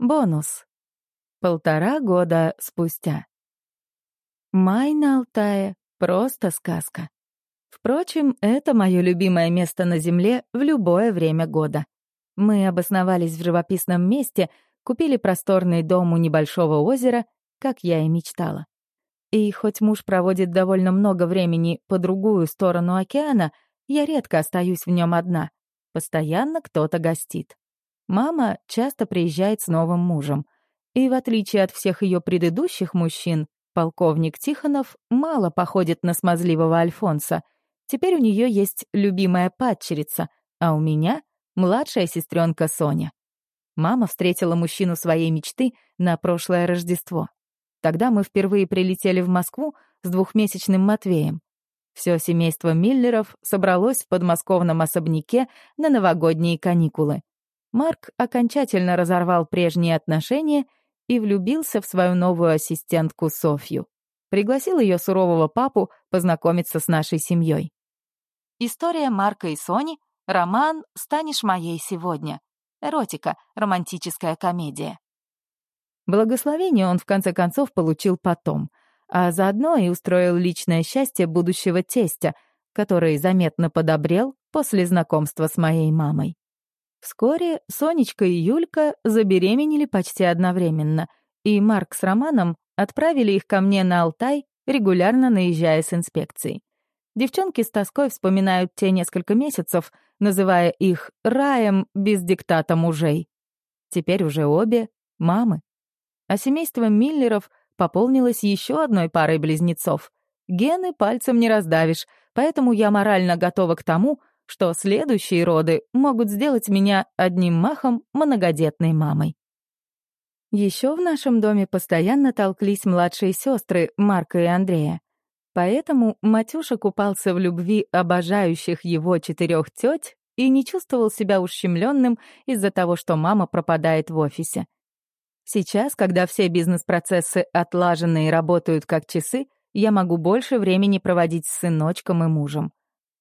Бонус. Полтора года спустя. Май на Алтае — просто сказка. Впрочем, это мое любимое место на Земле в любое время года. Мы обосновались в живописном месте, купили просторный дом у небольшого озера, как я и мечтала. И хоть муж проводит довольно много времени по другую сторону океана, я редко остаюсь в нем одна. Постоянно кто-то гостит. Мама часто приезжает с новым мужем. И в отличие от всех ее предыдущих мужчин, полковник Тихонов мало походит на смазливого Альфонса. Теперь у нее есть любимая падчерица, а у меня — младшая сестренка Соня. Мама встретила мужчину своей мечты на прошлое Рождество. Тогда мы впервые прилетели в Москву с двухмесячным Матвеем. Все семейство Миллеров собралось в подмосковном особняке на новогодние каникулы. Марк окончательно разорвал прежние отношения и влюбился в свою новую ассистентку Софью. Пригласил ее сурового папу познакомиться с нашей семьей. История Марка и Сони, роман «Станешь моей сегодня». Эротика, романтическая комедия. Благословение он в конце концов получил потом, а заодно и устроил личное счастье будущего тестя, который заметно подобрел после знакомства с моей мамой. Вскоре Сонечка и Юлька забеременели почти одновременно, и Марк с Романом отправили их ко мне на Алтай, регулярно наезжая с инспекцией. Девчонки с тоской вспоминают те несколько месяцев, называя их раем без диктата мужей. Теперь уже обе — мамы. А семейство Миллеров пополнилось еще одной парой близнецов. Гены пальцем не раздавишь, поэтому я морально готова к тому, что следующие роды могут сделать меня одним махом многодетной мамой. Еще в нашем доме постоянно толклись младшие сестры Марка и Андрея. Поэтому Матюша купался в любви обожающих его четырех теть и не чувствовал себя ущемленным из-за того, что мама пропадает в офисе. Сейчас, когда все бизнес-процессы отлажены и работают как часы, я могу больше времени проводить с сыночком и мужем.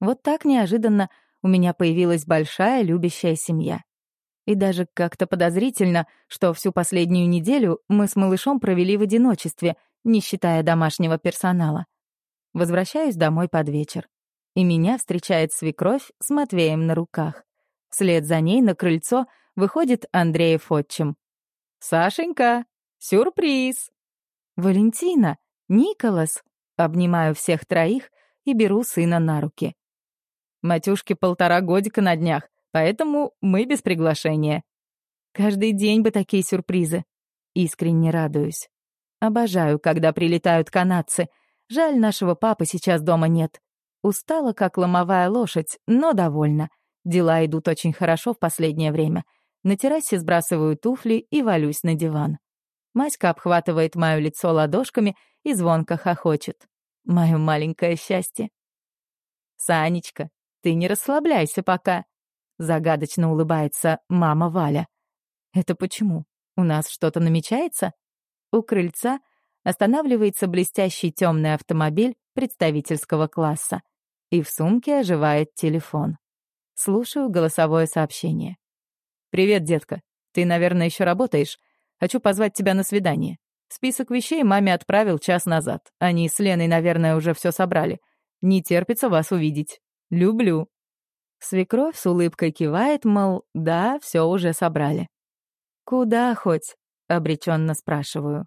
Вот так неожиданно у меня появилась большая любящая семья. И даже как-то подозрительно, что всю последнюю неделю мы с малышом провели в одиночестве, не считая домашнего персонала. Возвращаюсь домой под вечер. И меня встречает свекровь с Матвеем на руках. Вслед за ней на крыльцо выходит Андреев отчим. «Сашенька, сюрприз!» «Валентина! Николас!» Обнимаю всех троих и беру сына на руки. Матюшке полтора годика на днях, поэтому мы без приглашения. Каждый день бы такие сюрпризы. Искренне радуюсь. Обожаю, когда прилетают канадцы. Жаль, нашего папы сейчас дома нет. Устала, как ломовая лошадь, но довольна. Дела идут очень хорошо в последнее время. На террасе сбрасываю туфли и валюсь на диван. Маська обхватывает мое лицо ладошками и звонко хохочет. Мое маленькое счастье. «Санечка, ты не расслабляйся пока», — загадочно улыбается мама Валя. «Это почему? У нас что-то намечается?» У крыльца останавливается блестящий темный автомобиль представительского класса, и в сумке оживает телефон. Слушаю голосовое сообщение. «Привет, детка. Ты, наверное, еще работаешь. Хочу позвать тебя на свидание. Список вещей маме отправил час назад. Они с Леной, наверное, уже все собрали. Не терпится вас увидеть. Люблю». Свекровь с улыбкой кивает, мол, да, все уже собрали. «Куда хоть?» — обреченно спрашиваю.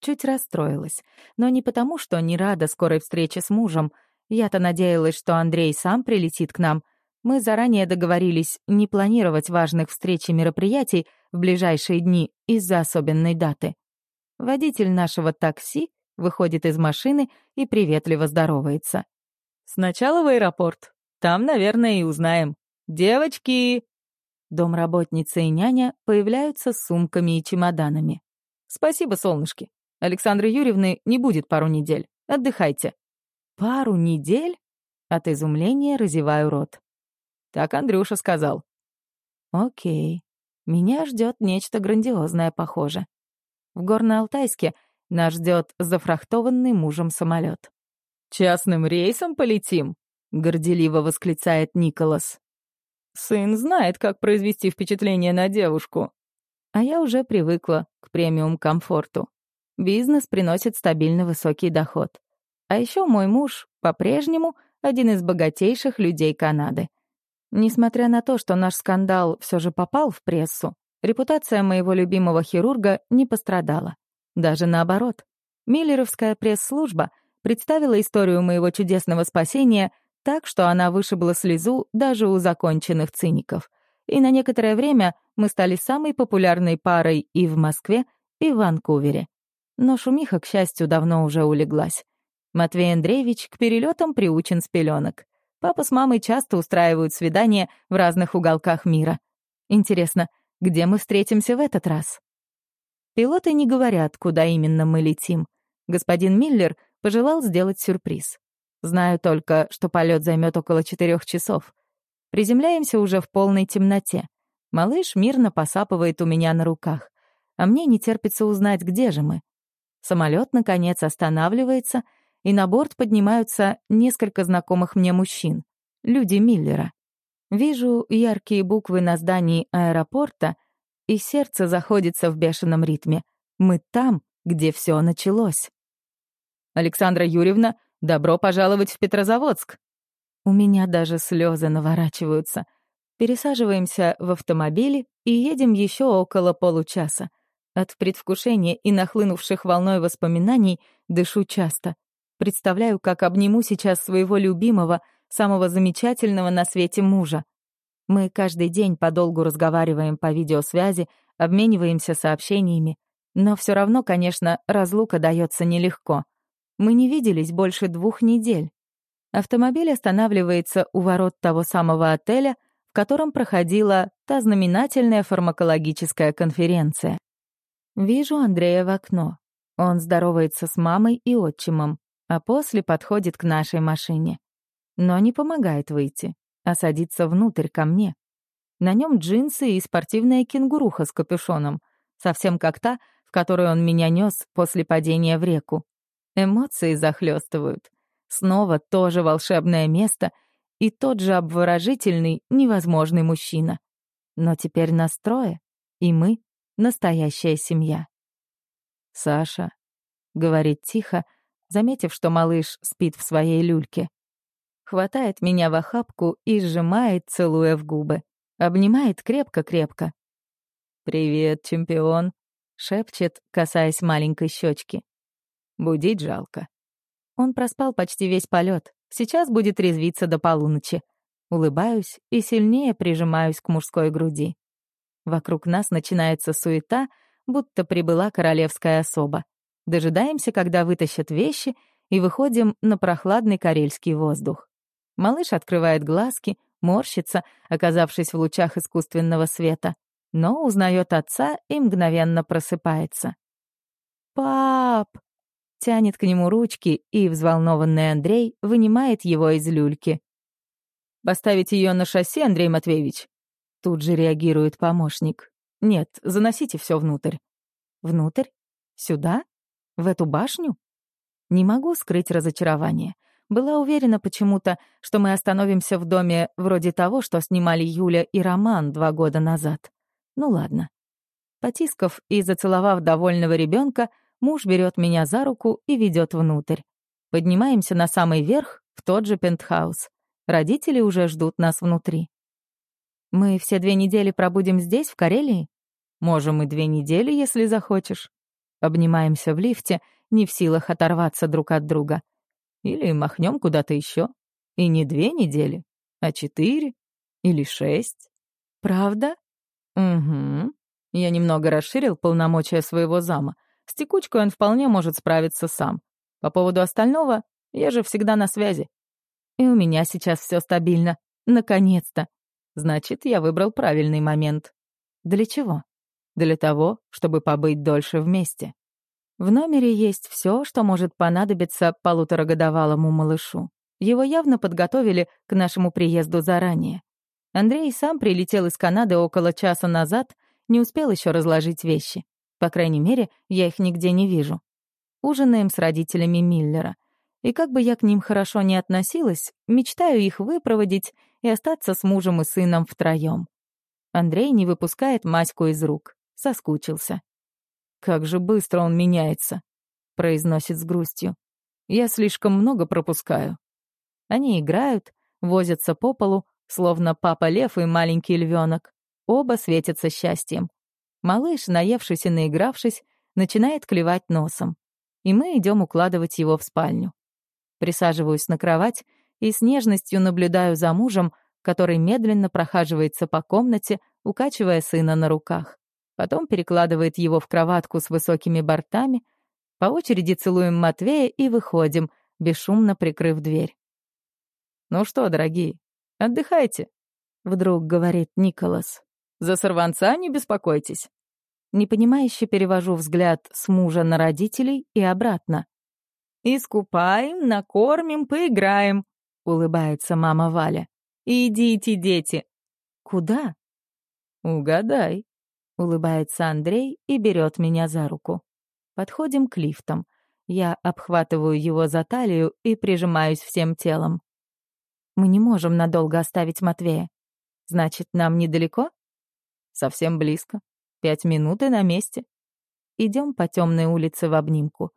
Чуть расстроилась, но не потому, что не рада скорой встрече с мужем. Я-то надеялась, что Андрей сам прилетит к нам. Мы заранее договорились не планировать важных встреч и мероприятий в ближайшие дни из-за особенной даты. Водитель нашего такси выходит из машины и приветливо здоровается. Сначала в аэропорт. Там, наверное, и узнаем. Девочки!» Домработница и няня появляются с сумками и чемоданами. «Спасибо, солнышки. Александры Юрьевны не будет пару недель. Отдыхайте». «Пару недель?» От изумления разеваю рот. Так Андрюша сказал. «Окей. Меня ждет нечто грандиозное, похоже. В Горно-Алтайске нас ждет зафрахтованный мужем самолет. «Частным рейсом полетим?» — горделиво восклицает Николас. «Сын знает, как произвести впечатление на девушку». А я уже привыкла к премиум-комфорту. Бизнес приносит стабильно высокий доход. А еще мой муж по-прежнему один из богатейших людей Канады. Несмотря на то, что наш скандал все же попал в прессу, репутация моего любимого хирурга не пострадала. Даже наоборот. Миллеровская пресс-служба представила историю моего чудесного спасения так, что она вышибла слезу даже у законченных циников. И на некоторое время мы стали самой популярной парой и в Москве, и в Ванкувере. Но шумиха, к счастью, давно уже улеглась. Матвей Андреевич к перелетам приучен с пеленок. Папа с мамой часто устраивают свидания в разных уголках мира. Интересно, где мы встретимся в этот раз? Пилоты не говорят, куда именно мы летим. Господин Миллер пожелал сделать сюрприз. Знаю только, что полет займет около четырех часов. Приземляемся уже в полной темноте. Малыш мирно посапывает у меня на руках. А мне не терпится узнать, где же мы. Самолет наконец, останавливается, и на борт поднимаются несколько знакомых мне мужчин. Люди Миллера. Вижу яркие буквы на здании аэропорта, и сердце заходится в бешеном ритме. Мы там, где все началось. «Александра Юрьевна, добро пожаловать в Петрозаводск!» У меня даже слезы наворачиваются. Пересаживаемся в автомобиле и едем еще около получаса. От предвкушения и нахлынувших волной воспоминаний дышу часто. Представляю, как обниму сейчас своего любимого, самого замечательного на свете мужа. Мы каждый день подолгу разговариваем по видеосвязи, обмениваемся сообщениями, но все равно, конечно, разлука дается нелегко. Мы не виделись больше двух недель. Автомобиль останавливается у ворот того самого отеля, в котором проходила та знаменательная фармакологическая конференция. Вижу Андрея в окно. Он здоровается с мамой и отчимом, а после подходит к нашей машине. Но не помогает выйти, а садится внутрь ко мне. На нем джинсы и спортивная кенгуруха с капюшоном, совсем как та, в которую он меня нес после падения в реку. Эмоции захлестывают. Снова то же волшебное место и тот же обворожительный, невозможный мужчина. Но теперь настроя, и мы — настоящая семья. «Саша», — говорит тихо, заметив, что малыш спит в своей люльке. Хватает меня в охапку и сжимает, целуя в губы. Обнимает крепко-крепко. «Привет, чемпион», — шепчет, касаясь маленькой щечки. Будить жалко. Он проспал почти весь полет. Сейчас будет резвиться до полуночи. Улыбаюсь и сильнее прижимаюсь к мужской груди. Вокруг нас начинается суета, будто прибыла королевская особа. Дожидаемся, когда вытащат вещи, и выходим на прохладный карельский воздух. Малыш открывает глазки, морщится, оказавшись в лучах искусственного света, но узнает отца и мгновенно просыпается. «Пап!» Тянет к нему ручки, и взволнованный Андрей вынимает его из люльки. «Поставить ее на шоссе, Андрей Матвеевич?» Тут же реагирует помощник. «Нет, заносите все внутрь». «Внутрь? Сюда? В эту башню?» Не могу скрыть разочарование. Была уверена почему-то, что мы остановимся в доме вроде того, что снимали Юля и Роман два года назад. Ну ладно. Потискав и зацеловав довольного ребенка, Муж берет меня за руку и ведет внутрь. Поднимаемся на самый верх, в тот же пентхаус. Родители уже ждут нас внутри. Мы все две недели пробудем здесь, в Карелии? Можем и две недели, если захочешь. Обнимаемся в лифте, не в силах оторваться друг от друга. Или махнем куда-то еще. И не две недели, а четыре или шесть. Правда? Угу. Я немного расширил полномочия своего зама — с текучкой он вполне может справиться сам. По поводу остального, я же всегда на связи. И у меня сейчас все стабильно. Наконец-то. Значит, я выбрал правильный момент. Для чего? Для того, чтобы побыть дольше вместе. В номере есть все, что может понадобиться полуторагодовалому малышу. Его явно подготовили к нашему приезду заранее. Андрей сам прилетел из Канады около часа назад, не успел еще разложить вещи. По крайней мере, я их нигде не вижу. Ужинаем с родителями Миллера. И как бы я к ним хорошо не относилась, мечтаю их выпроводить и остаться с мужем и сыном втроем. Андрей не выпускает Маську из рук. соскучился. «Как же быстро он меняется», — произносит с грустью. «Я слишком много пропускаю». Они играют, возятся по полу, словно папа лев и маленький львенок. Оба светятся счастьем. Малыш, наевшись и наигравшись, начинает клевать носом. И мы идем укладывать его в спальню. Присаживаюсь на кровать и с нежностью наблюдаю за мужем, который медленно прохаживается по комнате, укачивая сына на руках. Потом перекладывает его в кроватку с высокими бортами. По очереди целуем Матвея и выходим, бесшумно прикрыв дверь. «Ну что, дорогие, отдыхайте», — вдруг говорит Николас. «За сорванца не беспокойтесь». Непонимающе перевожу взгляд с мужа на родителей и обратно. «Искупаем, накормим, поиграем», — улыбается мама Валя. «Идите, дети». «Куда?» «Угадай», — улыбается Андрей и берет меня за руку. Подходим к лифтам. Я обхватываю его за талию и прижимаюсь всем телом. Мы не можем надолго оставить Матвея. Значит, нам недалеко? Совсем близко. Пять минут и на месте. Идем по темной улице в обнимку.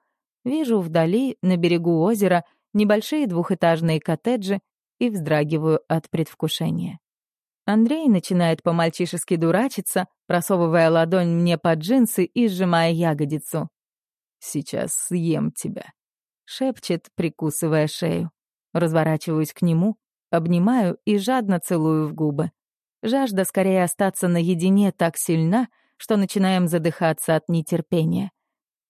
Вижу вдали, на берегу озера, небольшие двухэтажные коттеджи и вздрагиваю от предвкушения. Андрей начинает по-мальчишески дурачиться, просовывая ладонь мне под джинсы и сжимая ягодицу. «Сейчас съем тебя», — шепчет, прикусывая шею. Разворачиваюсь к нему, обнимаю и жадно целую в губы. Жажда скорее остаться наедине так сильна, что начинаем задыхаться от нетерпения.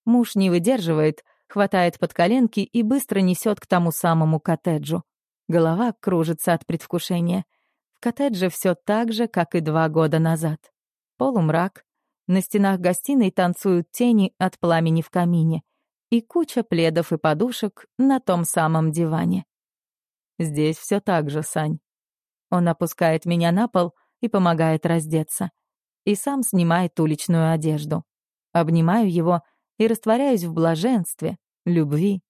Муж не выдерживает, хватает под коленки и быстро несет к тому самому коттеджу. Голова кружится от предвкушения. В коттедже все так же, как и два года назад. Полумрак. На стенах гостиной танцуют тени от пламени в камине. И куча пледов и подушек на том самом диване. Здесь все так же, Сань. Он опускает меня на пол и помогает раздеться. И сам снимает уличную одежду. Обнимаю его и растворяюсь в блаженстве, любви.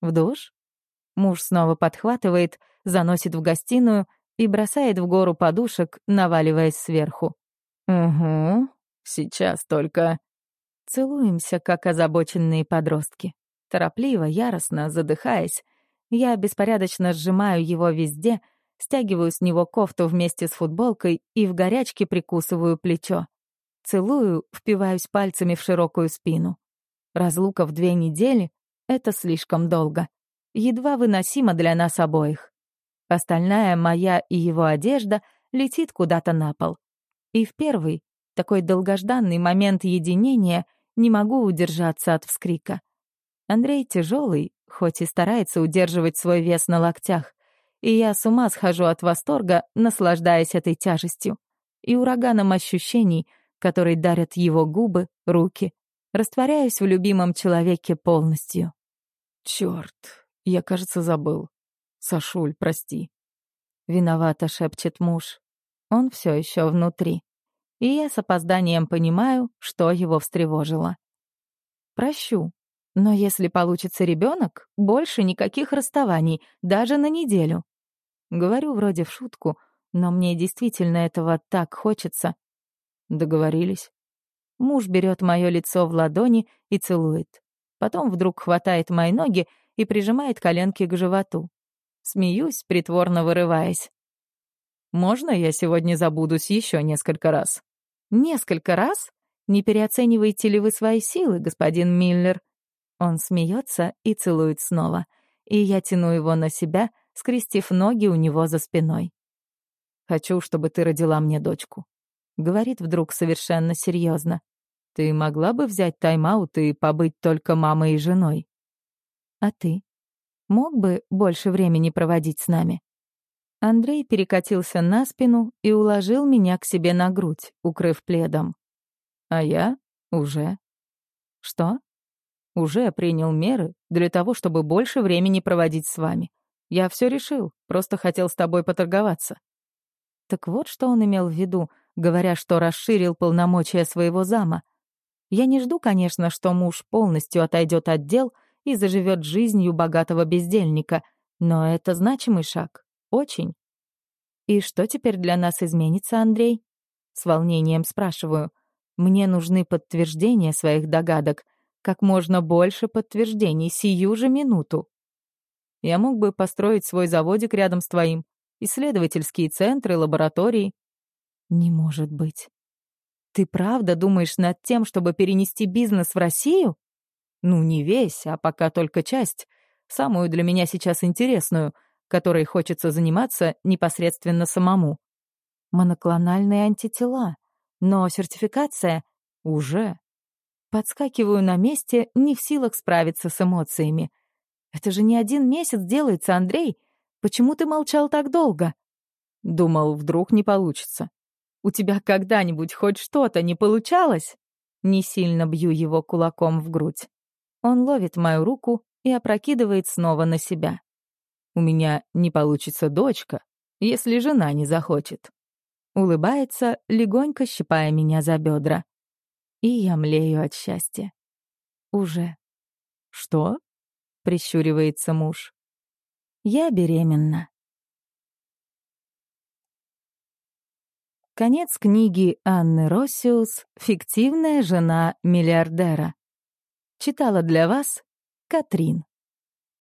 В душ? Муж снова подхватывает, заносит в гостиную и бросает в гору подушек, наваливаясь сверху. «Угу, сейчас только...» Целуемся, как озабоченные подростки. Торопливо, яростно, задыхаясь. Я беспорядочно сжимаю его везде, стягиваю с него кофту вместе с футболкой и в горячке прикусываю плечо. Целую, впиваюсь пальцами в широкую спину. Разлука в две недели — это слишком долго. Едва выносимо для нас обоих. Остальная моя и его одежда летит куда-то на пол. И в первый, такой долгожданный момент единения не могу удержаться от вскрика. Андрей тяжелый, хоть и старается удерживать свой вес на локтях, и я с ума схожу от восторга, наслаждаясь этой тяжестью и ураганом ощущений, которые дарят его губы, руки, Растворяюсь в любимом человеке полностью. Черт, я, кажется, забыл. Сашуль, прости. Виновато шепчет муж. Он все еще внутри. И я с опозданием понимаю, что его встревожило. Прощу. Но если получится ребенок, больше никаких расставаний, даже на неделю. Говорю вроде в шутку, но мне действительно этого так хочется. Договорились. Муж берет мое лицо в ладони и целует. Потом вдруг хватает мои ноги и прижимает коленки к животу. Смеюсь, притворно вырываясь. «Можно я сегодня забудусь еще несколько раз?» «Несколько раз? Не переоцениваете ли вы свои силы, господин Миллер?» Он смеется и целует снова, и я тяну его на себя, скрестив ноги у него за спиной. «Хочу, чтобы ты родила мне дочку. Говорит вдруг совершенно серьезно. Ты могла бы взять тайм-аут и побыть только мамой и женой? А ты? Мог бы больше времени проводить с нами? Андрей перекатился на спину и уложил меня к себе на грудь, укрыв пледом. А я уже. Что? Уже принял меры для того, чтобы больше времени проводить с вами. Я все решил, просто хотел с тобой поторговаться. Так вот, что он имел в виду, говоря, что расширил полномочия своего зама. Я не жду, конечно, что муж полностью отойдет от дел и заживет жизнью богатого бездельника, но это значимый шаг. Очень. «И что теперь для нас изменится, Андрей?» С волнением спрашиваю. Мне нужны подтверждения своих догадок, как можно больше подтверждений сию же минуту. Я мог бы построить свой заводик рядом с твоим, исследовательские центры, лаборатории. Не может быть. Ты правда думаешь над тем, чтобы перенести бизнес в Россию? Ну, не весь, а пока только часть. Самую для меня сейчас интересную, которой хочется заниматься непосредственно самому. Моноклональные антитела. Но сертификация уже. Подскакиваю на месте, не в силах справиться с эмоциями. Это же не один месяц делается, Андрей. Почему ты молчал так долго? Думал, вдруг не получится. У тебя когда-нибудь хоть что-то не получалось? Не сильно бью его кулаком в грудь. Он ловит мою руку и опрокидывает снова на себя. У меня не получится дочка, если жена не захочет. Улыбается, легонько щипая меня за бедра. И я млею от счастья. Уже. Что? Прищуривается муж. Я беременна. Конец книги Анны Россиус «Фиктивная жена миллиардера». Читала для вас Катрин.